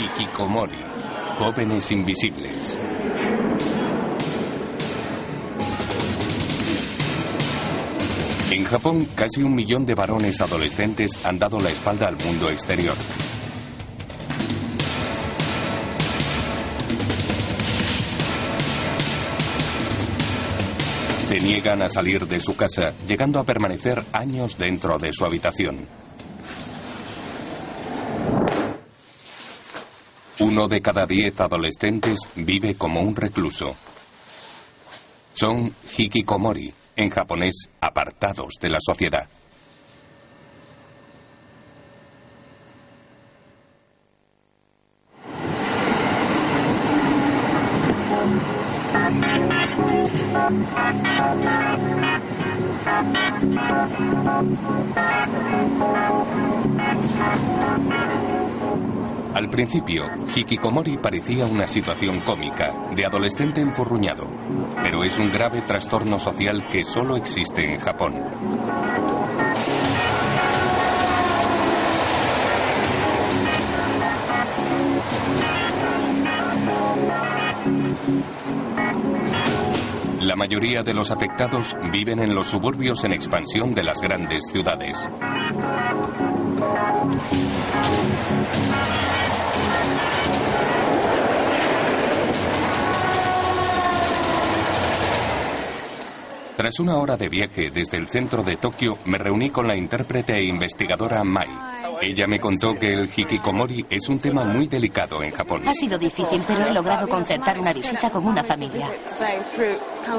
Hikikomori, jóvenes invisibles. En Japón, casi un millón de varones adolescentes han dado la espalda al mundo exterior. Se niegan a salir de su casa, llegando a permanecer años dentro de su habitación. Uno de cada diez adolescentes vive como un recluso. Son hikikomori, en japonés apartados de la sociedad. Al principio, Hikikomori parecía una situación cómica, de adolescente enfurruñado, pero es un grave trastorno social que solo existe en Japón. La mayoría de los afectados viven en los suburbios en expansión de las grandes ciudades. Tras una hora de viaje desde el centro de Tokio, me reuní con la intérprete e investigadora Mai. Ella me contó que el hikikomori es un tema muy delicado en Japón. Ha sido difícil, pero he logrado concertar una visita con una familia.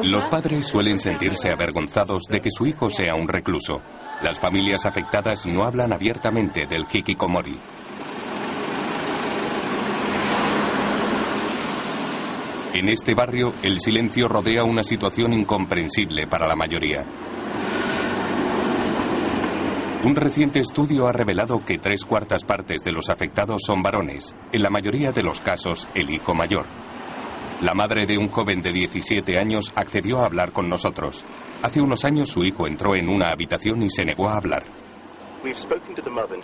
Los padres suelen sentirse avergonzados de que su hijo sea un recluso. Las familias afectadas no hablan abiertamente del hikikomori. En este barrio, el silencio rodea una situación incomprensible para la mayoría. Un reciente estudio ha revelado que tres cuartas partes de los afectados son varones, en la mayoría de los casos el hijo mayor. La madre de un joven de 17 años accedió a hablar con nosotros. Hace unos años su hijo entró en una habitación y se negó a hablar.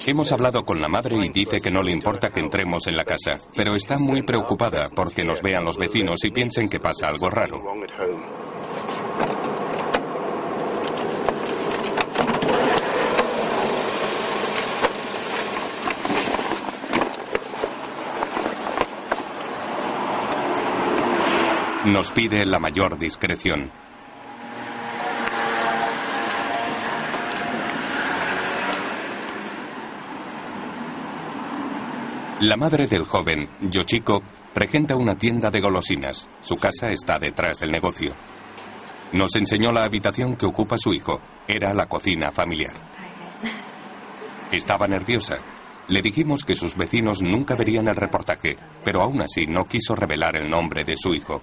Hemos hablado con la madre y dice que no le importa que entremos en la casa, pero está muy preocupada porque nos vean los vecinos y piensen que pasa algo raro. Nos pide la mayor discreción. La madre del joven, Yoshiko, regenta una tienda de golosinas. Su casa está detrás del negocio. Nos enseñó la habitación que ocupa su hijo. Era la cocina familiar. Estaba nerviosa. Le dijimos que sus vecinos nunca verían el reportaje, pero aún así no quiso revelar el nombre de su hijo.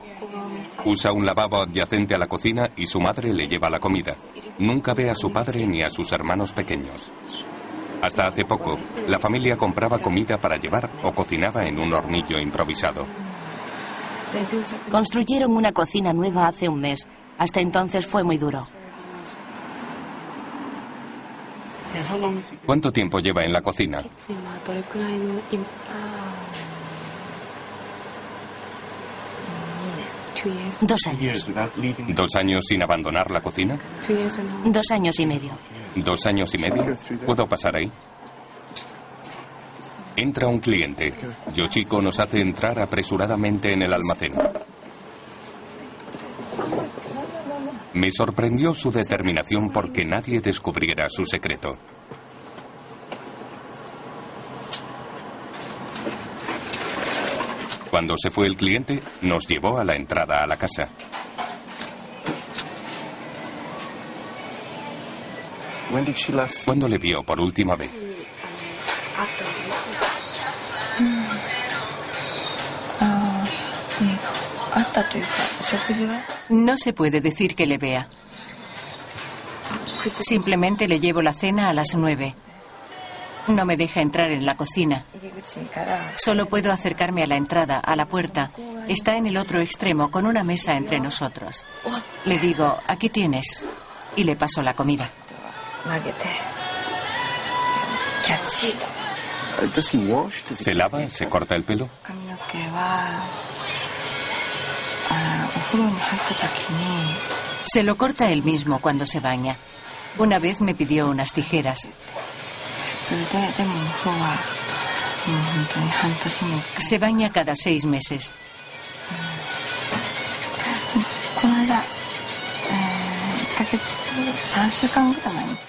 Usa un lavabo adyacente a la cocina y su madre le lleva la comida. Nunca ve a su padre ni a sus hermanos pequeños. Hasta hace poco, la familia compraba comida para llevar o cocinaba en un hornillo improvisado. Construyeron una cocina nueva hace un mes. Hasta entonces fue muy duro. ¿Cuánto tiempo lleva en la cocina? Dos años. ¿Dos años sin abandonar la cocina? Dos años y medio. ¿Dos años y medio? ¿Puedo pasar ahí? Entra un cliente. Yoshiko nos hace entrar apresuradamente en el almacén. Me sorprendió su determinación porque nadie descubriera su secreto. Cuando se fue el cliente, nos llevó a la entrada a la casa. ¿Cuándo le vio por última vez? No se puede decir que le vea. Simplemente le llevo la cena a las nueve. No me deja entrar en la cocina. Solo puedo acercarme a la entrada, a la puerta. Está en el otro extremo, con una mesa entre nosotros. Le digo, aquí tienes. Y le paso la comida. ¿Se lava? ¿Se corta el pelo? Se lo corta él mismo cuando se baña. Una vez me pidió unas tijeras. Se baña cada seis meses.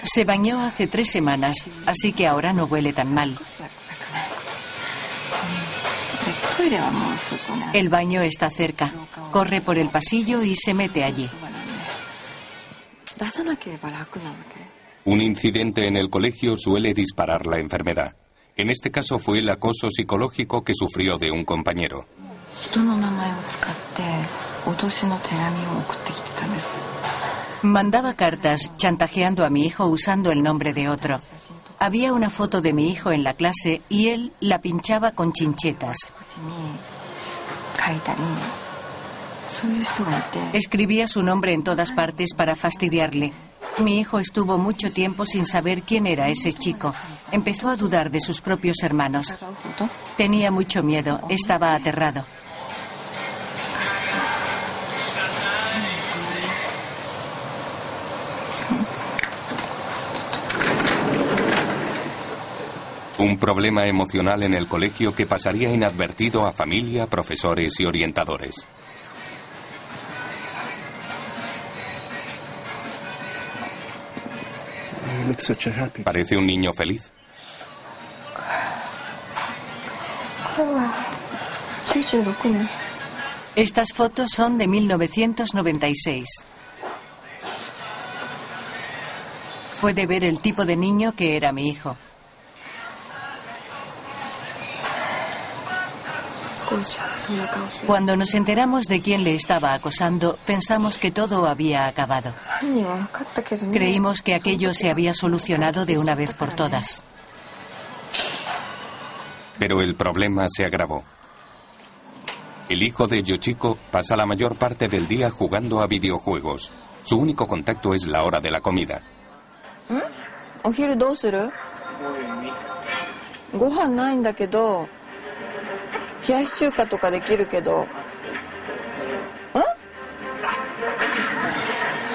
Se bañó hace tres semanas, así que ahora no huele tan mal. El baño está cerca. Corre por el pasillo y se mete allí. Un incidente en el colegio suele disparar la enfermedad. En este caso fue el acoso psicológico que sufrió de un compañero. Mandaba cartas chantajeando a mi hijo usando el nombre de otro. Había una foto de mi hijo en la clase y él la pinchaba con chinchetas. Escribía su nombre en todas partes para fastidiarle. Mi hijo estuvo mucho tiempo sin saber quién era ese chico. Empezó a dudar de sus propios hermanos. Tenía mucho miedo, estaba aterrado. Un problema emocional en el colegio que pasaría inadvertido a familia, profesores y orientadores. Parece un niño feliz. Estas fotos son de 1996. Puede ver el tipo de niño que era mi hijo. Cuando nos enteramos de quién le estaba acosando, pensamos que todo había acabado. Creímos que aquello se había solucionado de una vez por todas. Pero el problema se agravó. El hijo de Yoshiko pasa la mayor parte del día jugando a videojuegos. Su único contacto es la hora de la comida. ¿Mm? ¿Mm? 冷やし中華とかできるけど。ん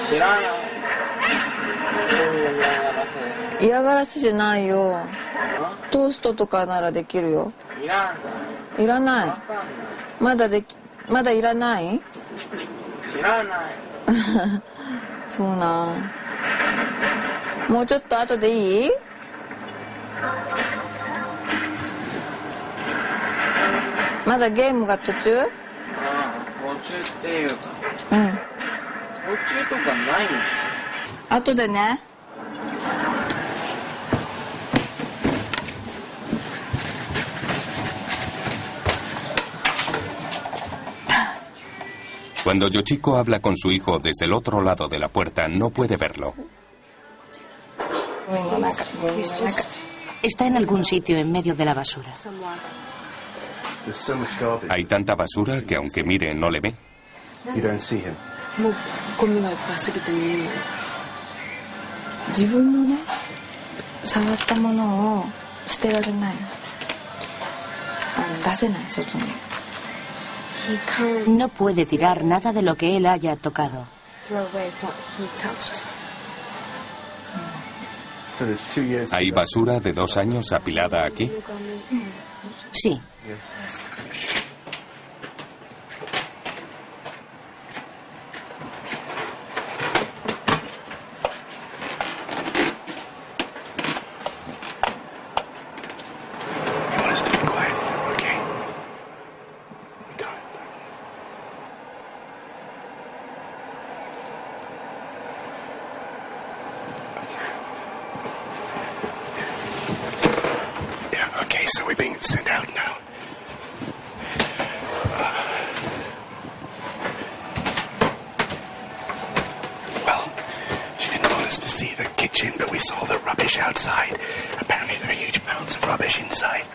知らない嫌がらせじゃないよ。トーストとかならできるよ。いらん。いらない。まだできまだいらない？知らない。そうなん。もうちょっと後でいい？まだゲームが途中ああ途中っていうかうん途中とかないの後でね Cuando Yoshiko habla con su hijo desde el otro lado de la puerta, no puede verlo. Está en algún sitio en medio de la basura. Hay tanta basura que aunque mire no le ve. No puede tirar nada de lo que él haya tocado. ¿Hay basura de dos años apilada aquí? Sí. Yes. yes. Yeah, okay, so we're being sent out now. see the kitchen, but we saw the rubbish outside. Apparently, there are huge mounds of rubbish inside.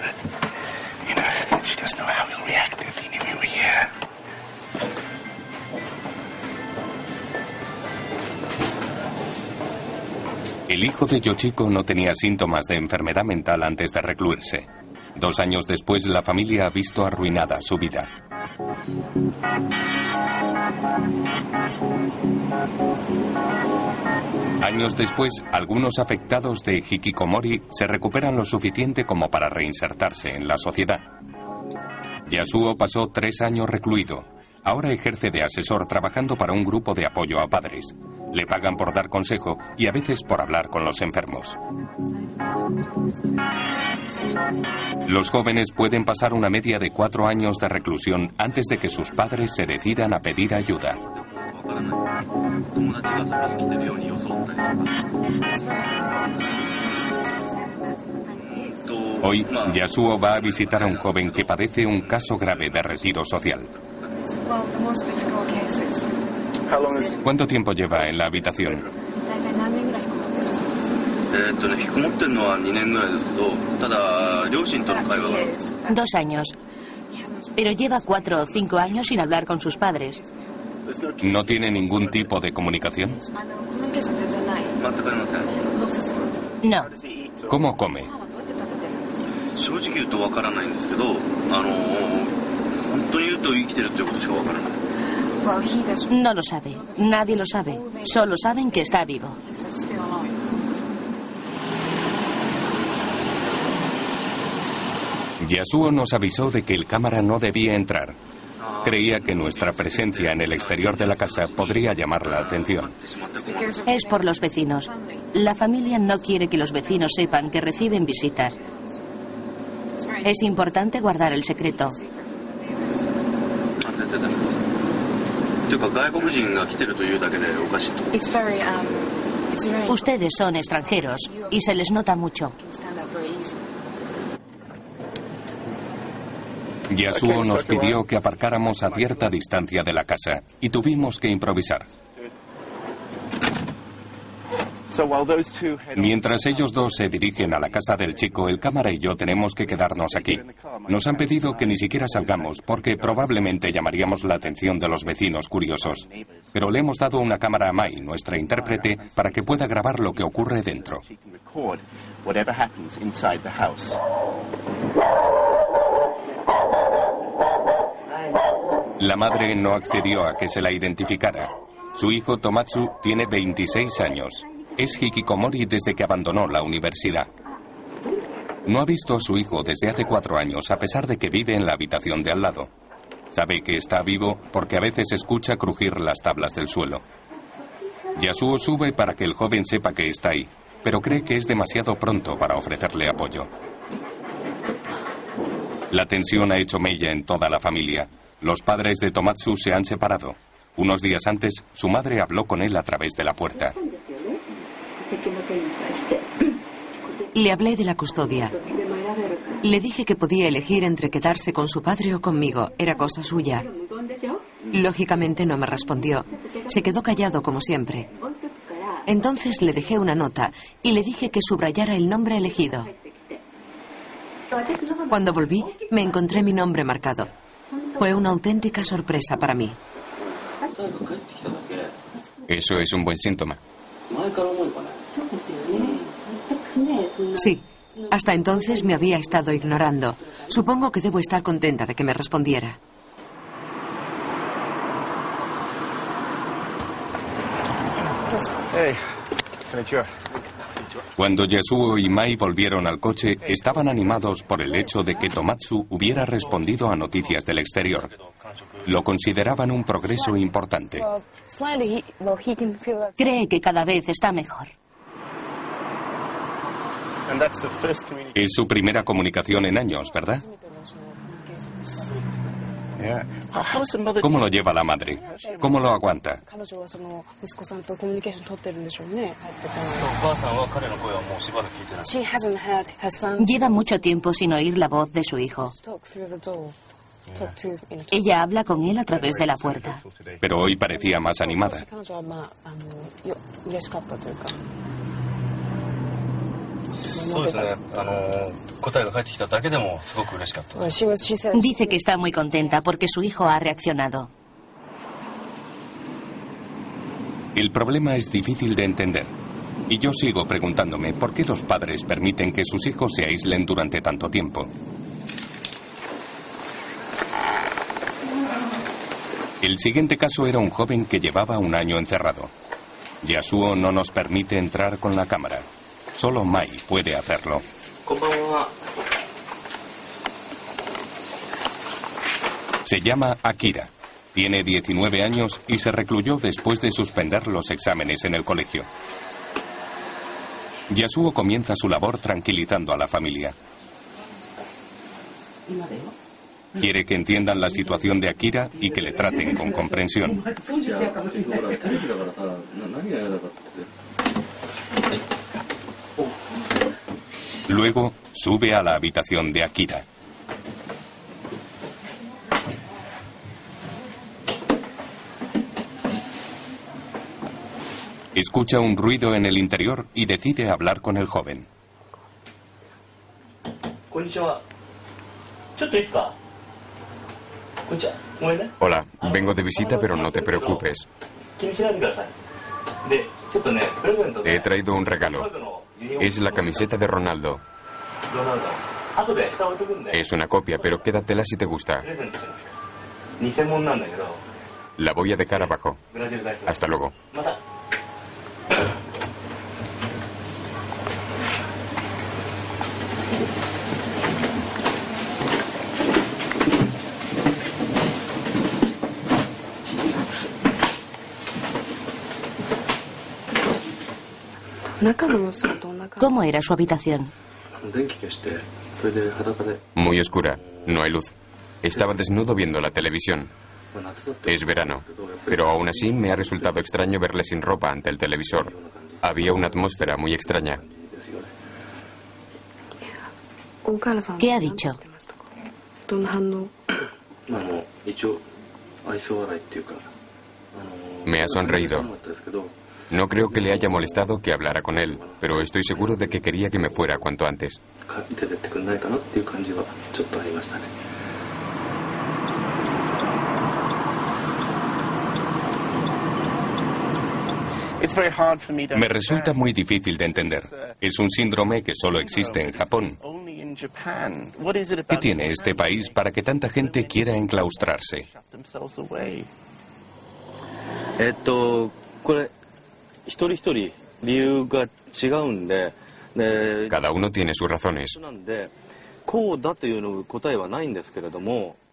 But, you know, she doesn't know how he'll react if he knew we were here. El hijo de no tenía síntomas de enfermedad mental antes de recluirse. Dos años después, la familia ha visto arruinada su vida. Años después, algunos afectados de hikikomori se recuperan lo suficiente como para reinsertarse en la sociedad. Yasuo pasó tres años recluido. Ahora ejerce de asesor trabajando para un grupo de apoyo a padres. Le pagan por dar consejo y a veces por hablar con los enfermos. Los jóvenes pueden pasar una media de cuatro años de reclusión antes de que sus padres se decidan a pedir ayuda. Hoy, Yasuo va a visitar a un joven que padece un caso grave de retiro social. ¿Cuánto tiempo lleva en la habitación? Dos años. Pero lleva cuatro o cinco años sin hablar con sus padres. ¿No tiene ningún tipo de comunicación? No. ¿Cómo come? No lo sabe. Nadie lo sabe. Solo saben que está vivo. Yasuo nos avisó de que el cámara no debía entrar. Creía que nuestra presencia en el exterior de la casa podría llamar la atención. Es por los vecinos. La familia no quiere que los vecinos sepan que reciben visitas. Es importante guardar el secreto. Ustedes son extranjeros y se les nota mucho. Yasuo nos pidió que aparcáramos a cierta distancia de la casa y tuvimos que improvisar. Mientras ellos dos se dirigen a la casa del chico, el cámara y yo tenemos que quedarnos aquí. Nos han pedido que ni siquiera salgamos porque probablemente llamaríamos la atención de los vecinos curiosos. Pero le hemos dado una cámara a Mai, nuestra intérprete, para que pueda grabar lo que ocurre dentro. La madre no accedió a que se la identificara. Su hijo Tomatsu tiene 26 años. Es hikikomori desde que abandonó la universidad. No ha visto a su hijo desde hace cuatro años, a pesar de que vive en la habitación de al lado. Sabe que está vivo porque a veces escucha crujir las tablas del suelo. Yasuo sube para que el joven sepa que está ahí, pero cree que es demasiado pronto para ofrecerle apoyo. La tensión ha hecho mella en toda la familia. Los padres de Tomatsu se han separado. Unos días antes, su madre habló con él a través de la puerta. Le hablé de la custodia. Le dije que podía elegir entre quedarse con su padre o conmigo. Era cosa suya. Lógicamente no me respondió. Se quedó callado como siempre. Entonces le dejé una nota y le dije que subrayara el nombre elegido. Cuando volví, me encontré mi nombre marcado. Fue una auténtica sorpresa para mí. Eso es un buen síntoma. Sí. Hasta entonces me había estado ignorando. Supongo que debo estar contenta de que me respondiera. Cuando Yasuo y Mai volvieron al coche, estaban animados por el hecho de que Tomatsu hubiera respondido a noticias del exterior. Lo consideraban un progreso importante. Cree que cada vez está mejor. Es su primera comunicación en años, ¿verdad? ¿Cómo lo lleva la madre? ¿Cómo lo aguanta? Lleva mucho tiempo sin oír la voz de su hijo. Ella habla con él a través de la puerta. Pero hoy parecía más animada. Dice que está muy contenta porque su hijo ha reaccionado. El problema es difícil de entender. Y yo sigo preguntándome por qué los padres permiten que sus hijos se aíslen durante tanto tiempo. El siguiente caso era un joven que llevaba un año encerrado. Yasuo no nos permite entrar con la cámara. Solo Mai puede hacerlo. Se llama Akira. Tiene 19 años y se recluyó después de suspender los exámenes en el colegio. Yasuo comienza su labor tranquilizando a la familia. Quiere que entiendan la situación de Akira y que le traten con comprensión. Luego sube a la habitación de Akira. Escucha un ruido en el interior y decide hablar con el joven. Hola, vengo de visita pero no te preocupes. He traído un regalo. Es la camiseta de Ronaldo. Es una copia, pero quédatela si te gusta. La voy a dejar abajo. Hasta luego. ¿Cómo era su habitación? Muy oscura. No hay luz. Estaba desnudo viendo la televisión. Es verano, pero aún así me ha resultado extraño verle sin ropa ante el televisor. Había una atmósfera muy extraña. ¿Qué ha dicho? Me ha sonreído. No creo que le haya molestado que hablara con él, pero estoy seguro de que quería que me fuera cuanto antes. Me resulta muy difícil de entender. Es un síndrome que solo existe en Japón. ¿Qué tiene este país para que tanta gente quiera enclaustrarse? Cada uno tiene sus razones.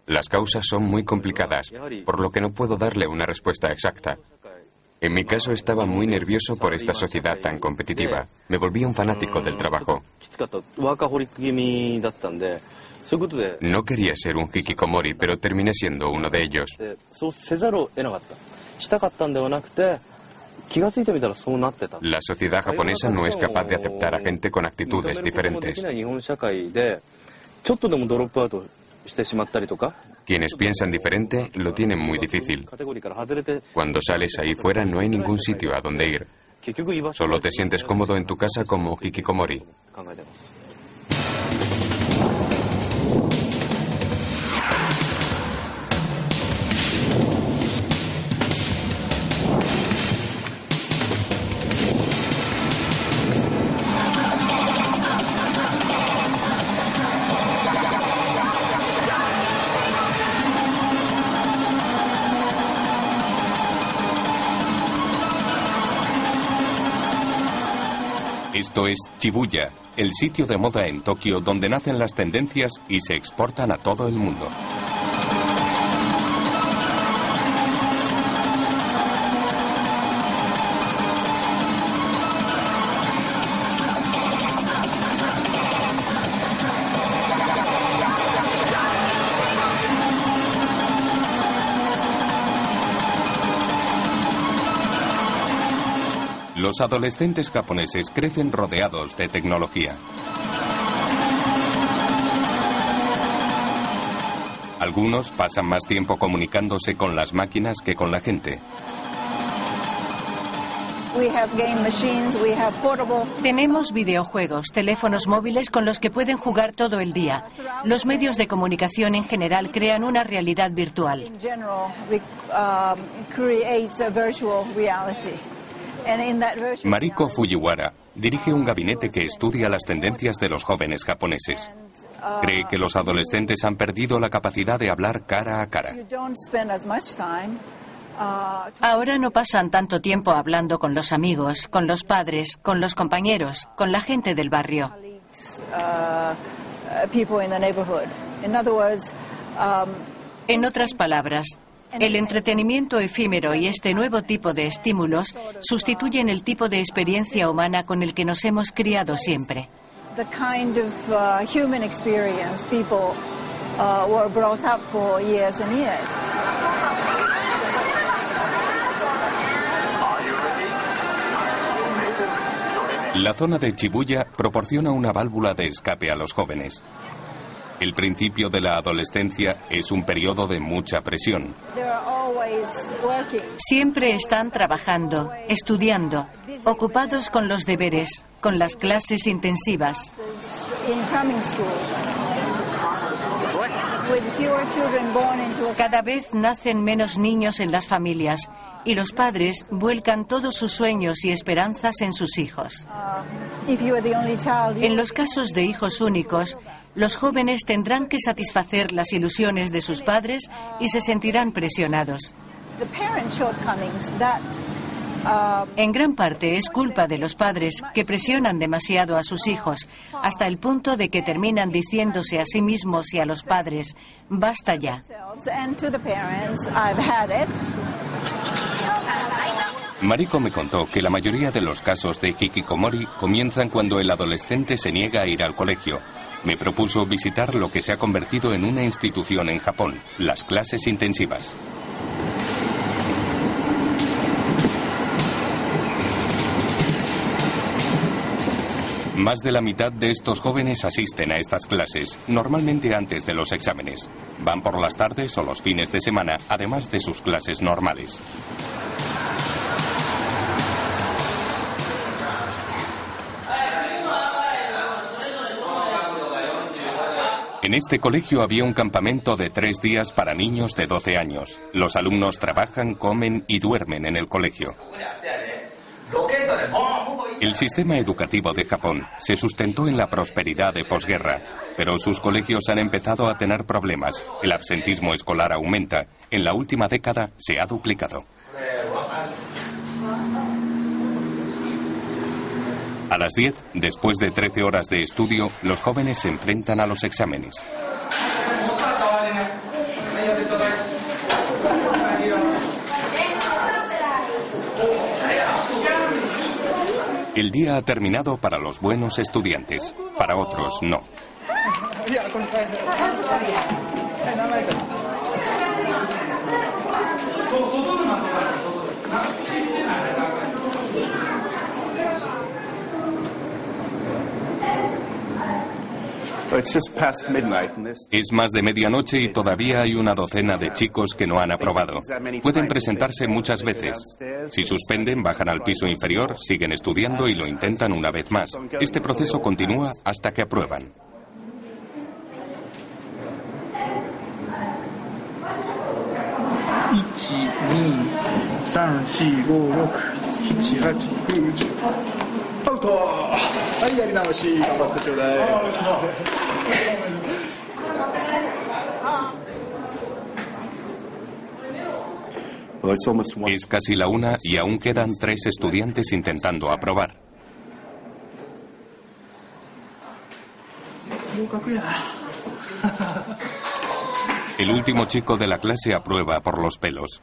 Las causas son muy complicadas, por lo que no puedo darle una respuesta exacta. En mi caso estaba muy nervioso por esta sociedad tan competitiva. Me volví un fanático del trabajo. No quería ser un hikikomori, pero terminé siendo uno de ellos. La sociedad japonesa no es capaz de aceptar a gente con actitudes diferentes. Quienes piensan diferente lo tienen muy difícil. Cuando sales ahí fuera no hay ningún sitio a donde ir. Solo te sientes cómodo en tu casa como hikikomori. Shibuya, el sitio de moda en Tokio donde nacen las tendencias y se exportan a todo el mundo. Los adolescentes japoneses crecen rodeados de tecnología. Algunos pasan más tiempo comunicándose con las máquinas que con la gente. Tenemos videojuegos, teléfonos móviles con los que pueden jugar todo el día. Los medios de comunicación en general crean una realidad virtual. Mariko Fujiwara dirige un gabinete que estudia las tendencias de los jóvenes japoneses. Cree que los adolescentes han perdido la capacidad de hablar cara a cara. Ahora no pasan tanto tiempo hablando con los amigos, con los padres, con los compañeros, con la gente del barrio. En otras palabras, el entretenimiento efímero y este nuevo tipo de estímulos sustituyen el tipo de experiencia humana con el que nos hemos criado siempre. La zona de Chibuya proporciona una válvula de escape a los jóvenes. El principio de la adolescencia es un periodo de mucha presión. Siempre están trabajando, estudiando, ocupados con los deberes, con las clases intensivas. Cada vez nacen menos niños en las familias y los padres vuelcan todos sus sueños y esperanzas en sus hijos. En los casos de hijos únicos, los jóvenes tendrán que satisfacer las ilusiones de sus padres y se sentirán presionados. En gran parte es culpa de los padres que presionan demasiado a sus hijos, hasta el punto de que terminan diciéndose a sí mismos y a los padres, basta ya. Mariko me contó que la mayoría de los casos de hikikomori comienzan cuando el adolescente se niega a ir al colegio me propuso visitar lo que se ha convertido en una institución en Japón, las clases intensivas. Más de la mitad de estos jóvenes asisten a estas clases, normalmente antes de los exámenes. Van por las tardes o los fines de semana, además de sus clases normales. En este colegio había un campamento de tres días para niños de 12 años. Los alumnos trabajan, comen y duermen en el colegio. El sistema educativo de Japón se sustentó en la prosperidad de posguerra, pero sus colegios han empezado a tener problemas. El absentismo escolar aumenta. En la última década se ha duplicado. A las 10, después de 13 horas de estudio, los jóvenes se enfrentan a los exámenes. El día ha terminado para los buenos estudiantes, para otros no. Es más de medianoche y todavía hay una docena de chicos que no han aprobado. Pueden presentarse muchas veces. Si suspenden, bajan al piso inferior, siguen estudiando y lo intentan una vez más. Este proceso continúa hasta que aprueban. Es casi la una y aún quedan tres estudiantes intentando aprobar. El último chico de la clase aprueba por los pelos.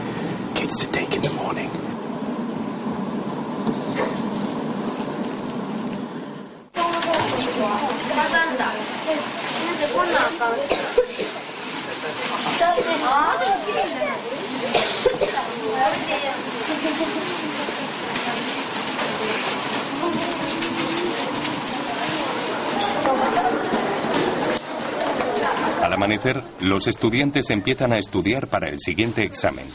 to take in the morning. Al amanecer, los estudiantes empiezan a estudiar para el siguiente examen.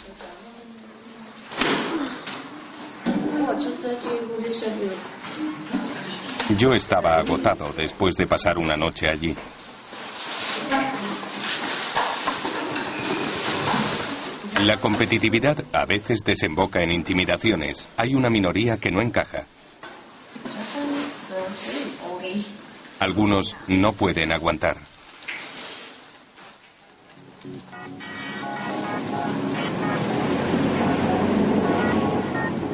Yo estaba agotado después de pasar una noche allí. La competitividad a veces desemboca en intimidaciones. Hay una minoría que no encaja. Algunos no pueden aguantar.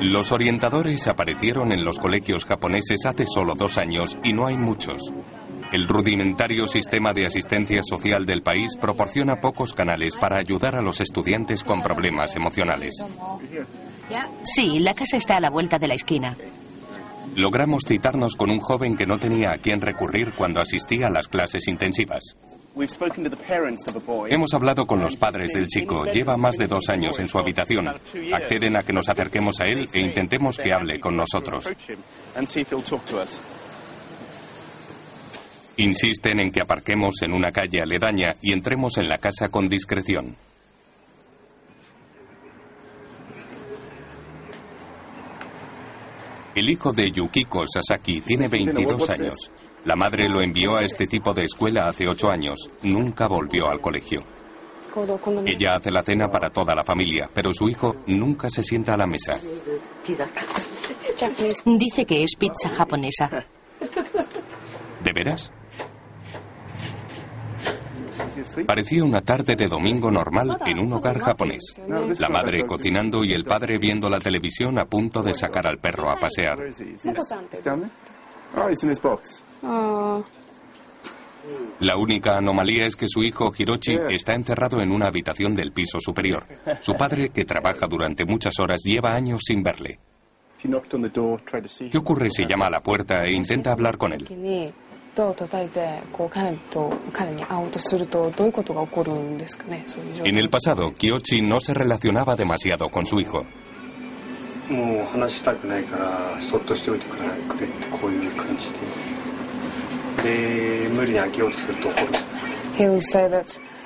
Los orientadores aparecieron en los colegios japoneses hace solo dos años y no hay muchos. El rudimentario sistema de asistencia social del país proporciona pocos canales para ayudar a los estudiantes con problemas emocionales. Sí, la casa está a la vuelta de la esquina. Logramos citarnos con un joven que no tenía a quién recurrir cuando asistía a las clases intensivas. Hemos hablado con los padres del chico. Lleva más de dos años en su habitación. Acceden a que nos acerquemos a él e intentemos que hable con nosotros. Insisten en que aparquemos en una calle aledaña y entremos en la casa con discreción. El hijo de Yukiko Sasaki tiene 22 años. La madre lo envió a este tipo de escuela hace ocho años. Nunca volvió al colegio. Ella hace la cena para toda la familia, pero su hijo nunca se sienta a la mesa. Dice que es pizza japonesa. ¿De veras? Parecía una tarde de domingo normal en un hogar japonés. La madre cocinando y el padre viendo la televisión a punto de sacar al perro a pasear. La única anomalía es que su hijo Hirochi está encerrado en una habitación del piso superior. Su padre, que trabaja durante muchas horas, lleva años sin verle. ¿Qué ocurre si llama a la puerta e intenta hablar con él? En el pasado, Kyochi no se relacionaba demasiado con su hijo.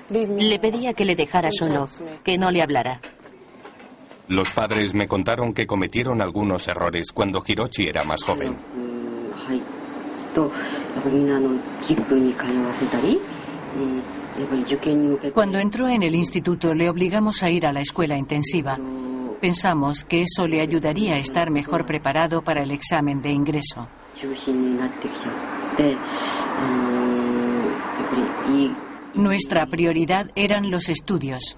Le pedía que le dejara solo, que no le hablara. Los padres me contaron que cometieron algunos errores cuando Hirochi era más joven. Cuando entró en el instituto le obligamos a ir a la escuela intensiva. Pensamos que eso le ayudaría a estar mejor preparado para el examen de ingreso. Nuestra prioridad eran los estudios.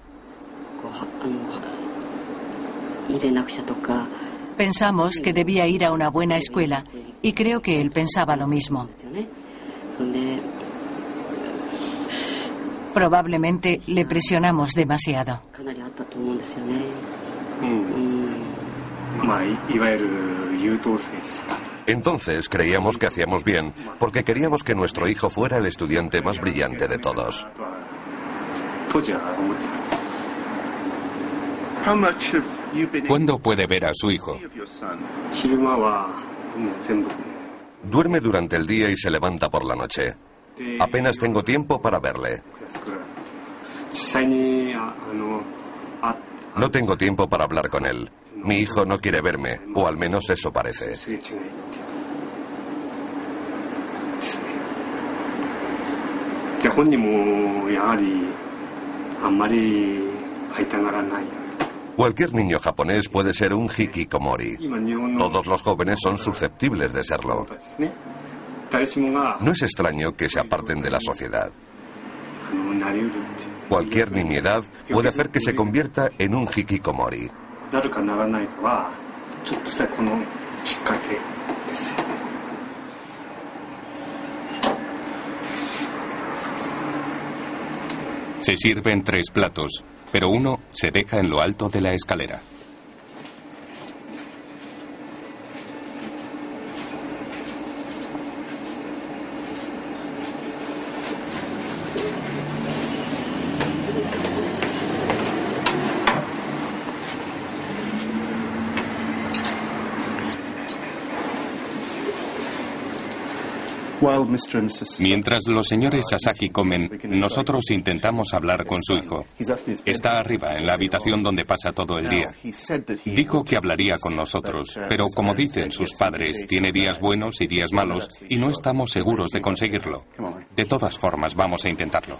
Pensamos que debía ir a una buena escuela y creo que él pensaba lo mismo. Probablemente le presionamos demasiado. Entonces creíamos que hacíamos bien porque queríamos que nuestro hijo fuera el estudiante más brillante de todos. ¿Cuándo puede ver a su hijo? Duerme durante el día y se levanta por la noche. Apenas tengo tiempo para verle. No tengo tiempo para hablar con él. Mi hijo no quiere verme, o al menos eso parece. Cualquier niño japonés puede ser un hikikomori. Todos los jóvenes son susceptibles de serlo. No es extraño que se aparten de la sociedad. Cualquier nimiedad puede hacer que se convierta en un hikikomori. Se sirven tres platos, pero uno se deja en lo alto de la escalera. Mientras los señores Sasaki comen, nosotros intentamos hablar con su hijo. Está arriba, en la habitación donde pasa todo el día. Dijo que hablaría con nosotros, pero como dicen sus padres, tiene días buenos y días malos y no estamos seguros de conseguirlo. De todas formas, vamos a intentarlo.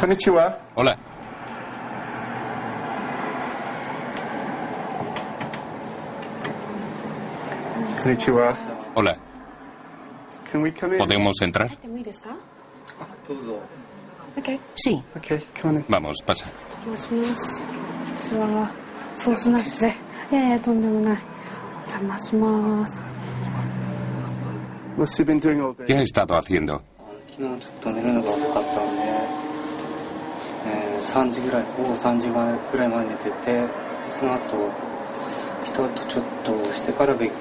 Konnichiwa. Hola. Konnichiwa. Hola. ¿Podemos entrar? Sí. Vamos, pasa. ¿Qué ha estado haciendo? 3時ぐらい午後3時前ぐらいまで寝ててその後一とちょっとしてから勉強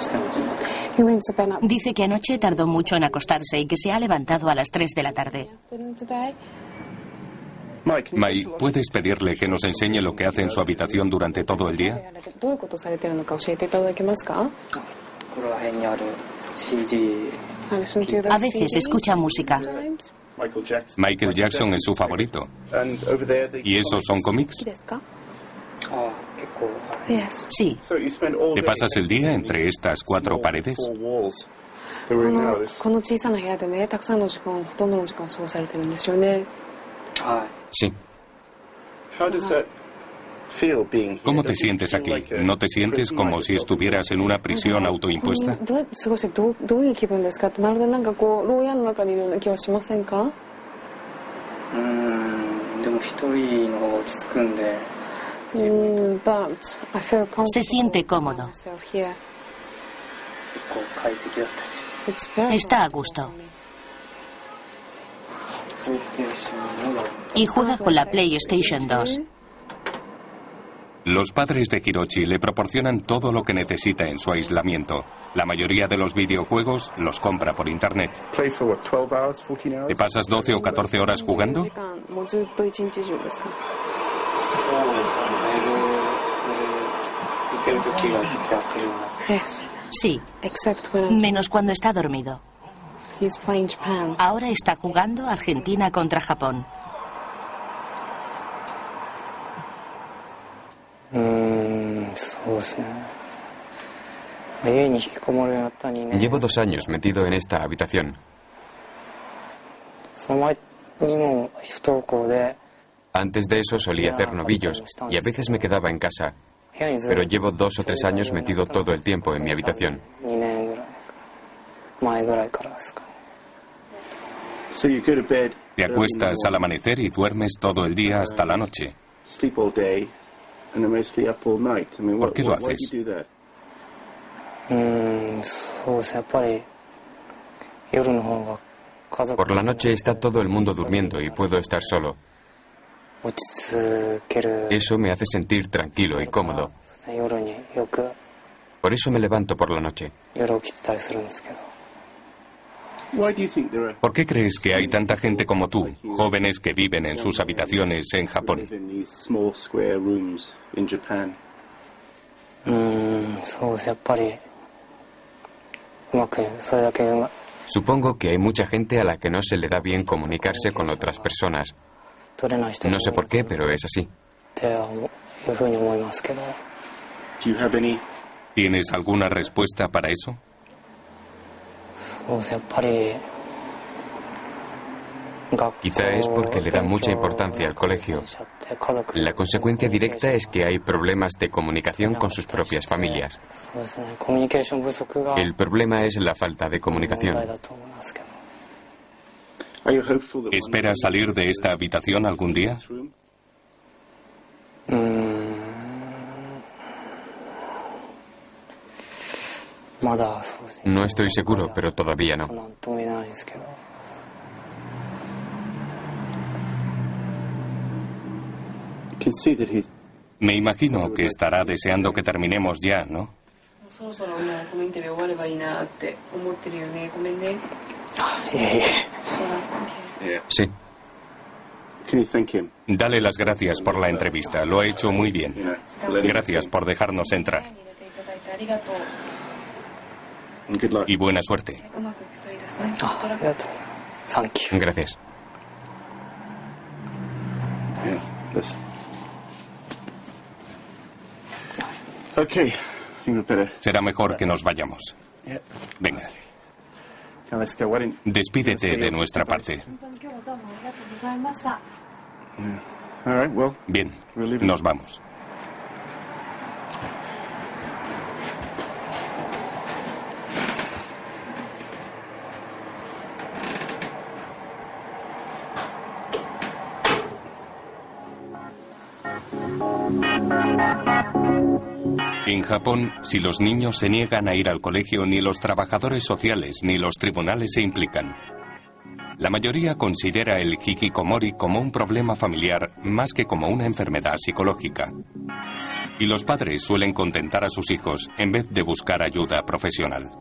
してました He went to bed at Dice que anoche tardó mucho en acostarse y que se ha levantado a las 3 de la tarde. afternoon today. Mike, can you Mai, ¿puedes pedirle que nos enseñe lo que hace en su habitación durante todo el día? どういうことされてるのか教えていただけますかここら辺にある CD I listen to the A veces CDs escucha música. Michael Jackson es su favorito. ¿Y esos son cómics? Sí. ¿Te pasas el día entre estas cuatro paredes? Sí. ¿Cómo te sientes aquí? ¿No te sientes como si estuvieras en una prisión autoimpuesta? Se siente cómodo. Está a gusto. Y juega con la PlayStation 2. Los padres de Kirochi le proporcionan todo lo que necesita en su aislamiento. La mayoría de los videojuegos los compra por internet. ¿Te pasas 12 o 14 horas jugando? Sí, menos cuando está dormido. Ahora está jugando Argentina contra Japón. Llevo dos años metido en esta habitación. Antes de eso solía hacer novillos y a veces me quedaba en casa, pero llevo dos o tres años metido todo el tiempo en mi habitación. Te acuestas al amanecer y duermes todo el día hasta la noche. ¿Por qué lo haces? Por la noche está todo el mundo durmiendo y puedo estar solo. Eso me hace sentir tranquilo y cómodo. Por eso me levanto por la noche. ¿Por qué crees que hay tanta gente como tú, jóvenes que viven en sus habitaciones en Japón? Supongo que hay mucha gente a la que no se le da bien comunicarse con otras personas. No sé por qué, pero es así. ¿Tienes alguna respuesta para eso? Quizá es porque le da mucha importancia al colegio. La consecuencia directa es que hay problemas de comunicación con sus propias familias. El problema es la falta de comunicación. ¿Espera salir de esta habitación algún día? No estoy seguro, pero todavía no. Me imagino que estará deseando que terminemos ya, ¿no? Sí. Dale las gracias por la entrevista. Lo ha hecho muy bien. Gracias por dejarnos entrar. Y buena suerte. Ah, gracias. Será mejor que nos vayamos. Venga. Despídete de nuestra parte. Bien, nos vamos. En Japón, si los niños se niegan a ir al colegio, ni los trabajadores sociales ni los tribunales se implican. La mayoría considera el hikikomori como un problema familiar más que como una enfermedad psicológica. Y los padres suelen contentar a sus hijos en vez de buscar ayuda profesional.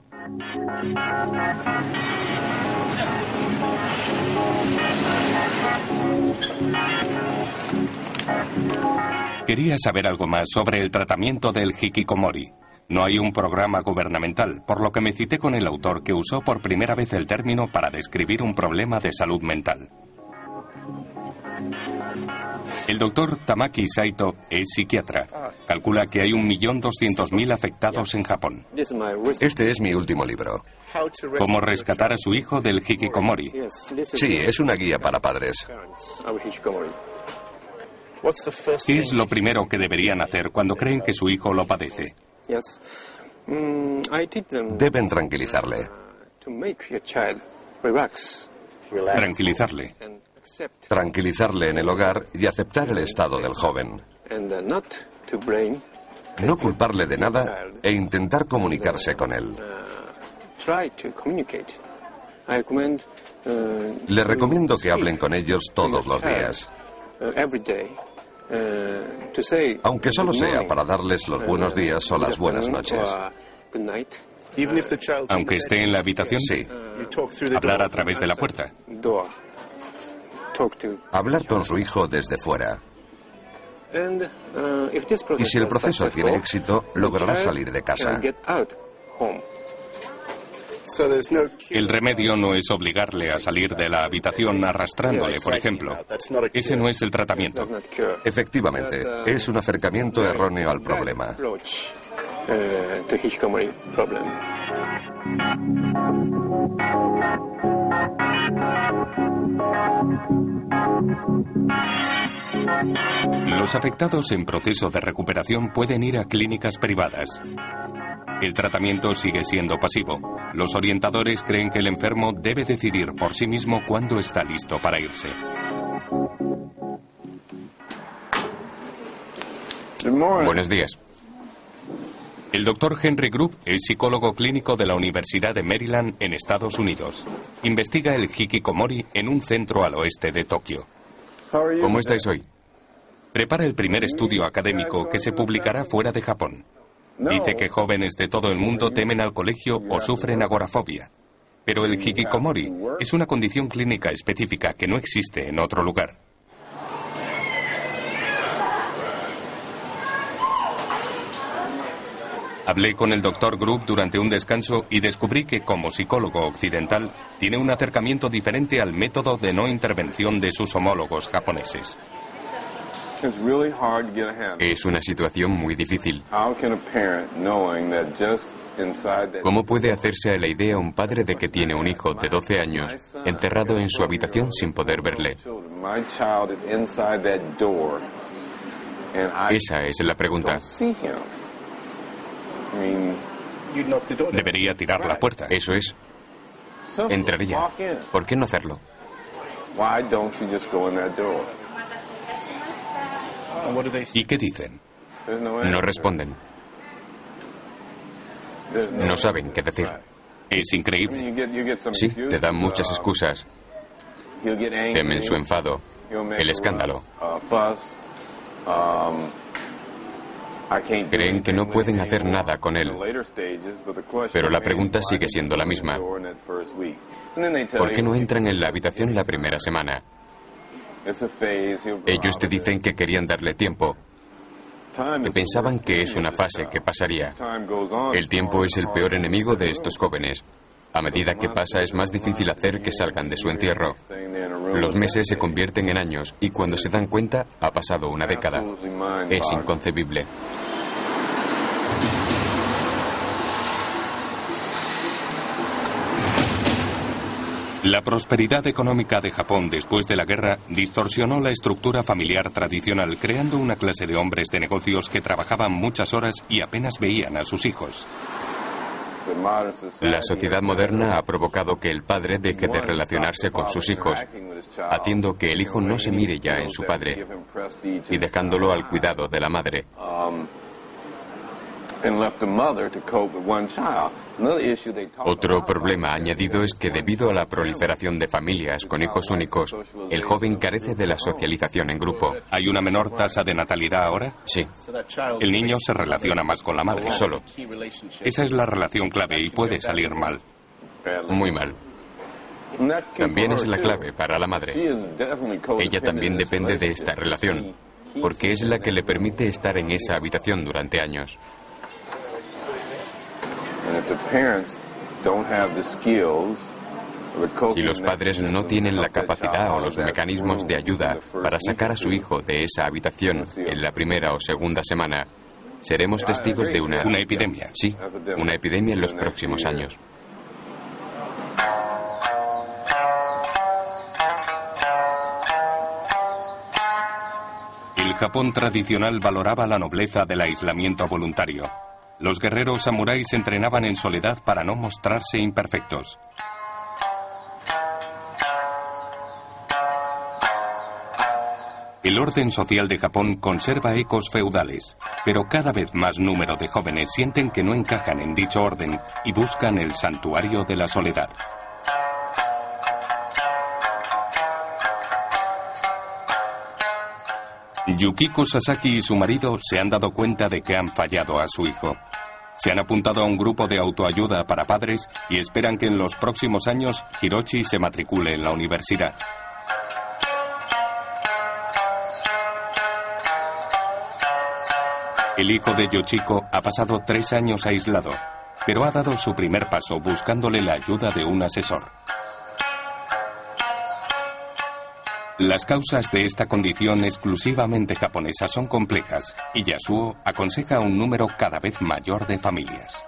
Quería saber algo más sobre el tratamiento del hikikomori. No hay un programa gubernamental, por lo que me cité con el autor que usó por primera vez el término para describir un problema de salud mental. El doctor Tamaki Saito es psiquiatra. Calcula que hay 1.200.000 afectados en Japón. Este es mi último libro. Cómo rescatar a su hijo del hikikomori. Sí, es una guía para padres. What's the first ¿Qué es lo primero que deberían hacer cuando creen que su hijo lo padece? Deben tranquilizarle. Tranquilizarle. Tranquilizarle en el hogar y aceptar el estado del joven. uh, not to blame. No culparle de nada e intentar comunicarse con él. Try to communicate. I recommend. Uh, Le recomiendo que hablen con ellos todos los días, aunque solo sea para darles los buenos días o las buenas noches. Aunque esté en la habitación, Sí, hablar a través de la puerta. Hablar con su hijo desde fuera. Uh, Y si el proceso tiene éxito, logrará salir de casa. El remedio no es obligarle a salir de la habitación arrastrándole, por ejemplo. Ese no es el tratamiento. Efectivamente, es un acercamiento erróneo al problema. Los afectados en proceso de recuperación pueden ir a clínicas privadas. El tratamiento sigue siendo pasivo. Los orientadores creen que el enfermo debe decidir por sí mismo cuándo está listo para irse. Buenos días. El doctor Henry Group es psicólogo clínico de la Universidad de Maryland en Estados Unidos. Investiga el hikikomori en un centro al oeste de Tokio. ¿Cómo estáis hoy? Prepara el primer estudio académico que se publicará fuera de Japón. Dice que jóvenes de todo el mundo temen al colegio o sufren agorafobia. Pero el hikikomori es una condición clínica específica que no existe en otro lugar. Hablé con el doctor Group durante un descanso y descubrí que como psicólogo occidental tiene un acercamiento diferente al método de no intervención de sus homólogos japoneses. Es una situación muy difícil. How can a parent, knowing that just inside that ¿Cómo puede hacerse a la idea un padre de que tiene un hijo de 12 años encerrado en su habitación sin poder verle? children, my child is inside that door, and I Esa es la pregunta. don't see him. I mean, You'd knock the door down. Debería tirar la puerta. Eso es. Entraría. ¿Por qué no hacerlo? ¿Y qué dicen? No responden. No saben qué decir. Es increíble. Sí, excuses, te dan muchas uh, excusas. Temen su enfado, el a escándalo. fuss. Um, Creen que no pueden hacer nada con él. Pero la pregunta sigue siendo la misma. ¿Por qué no entran en la habitación la primera semana? Ellos te dicen que querían darle tiempo, que pensaban que es una fase que pasaría. El tiempo es el peor enemigo de estos jóvenes. A medida que pasa es más difícil hacer que salgan de su encierro. Los meses se convierten en años y cuando se dan cuenta ha pasado una década. Es inconcebible. La prosperidad económica de Japón después de la guerra distorsionó la estructura familiar tradicional, creando una clase de hombres de negocios que trabajaban muchas horas y apenas veían a sus hijos. La sociedad moderna ha provocado que el padre deje de relacionarse con sus hijos, haciendo que el hijo no se mire ya en su padre y dejándolo al cuidado de la madre. Otro problema añadido es que debido a la proliferación de familias con hijos únicos, el joven carece de la socialización en grupo. ¿Hay una menor tasa de natalidad ahora? Sí. El niño se relaciona más con la madre. Solo. Esa es la relación clave y puede salir mal. Muy mal. También es la clave para la madre. Ella también depende de esta relación, porque es la que le permite estar en esa habitación durante años. Si los padres no tienen la capacidad o los mecanismos de ayuda para sacar a su hijo de esa habitación en la primera o segunda semana, seremos testigos de una... Una epidemia. Sí, una epidemia en los próximos años. El Japón tradicional valoraba la nobleza del aislamiento voluntario. Los guerreros samuráis entrenaban en soledad para no mostrarse imperfectos. El orden social de Japón conserva ecos feudales, pero cada vez más número de jóvenes sienten que no encajan en dicho orden y buscan el santuario de la soledad. Yukiko Sasaki y su marido se han dado cuenta de que han fallado a su hijo. Se han apuntado a un grupo de autoayuda para padres y esperan que en los próximos años Hiroshi se matricule en la universidad. El hijo de Yoshiko ha pasado tres años aislado, pero ha dado su primer paso buscándole la ayuda de un asesor. Las causas de esta condición exclusivamente japonesa son complejas y Yasuo aconseja un número cada vez mayor de familias.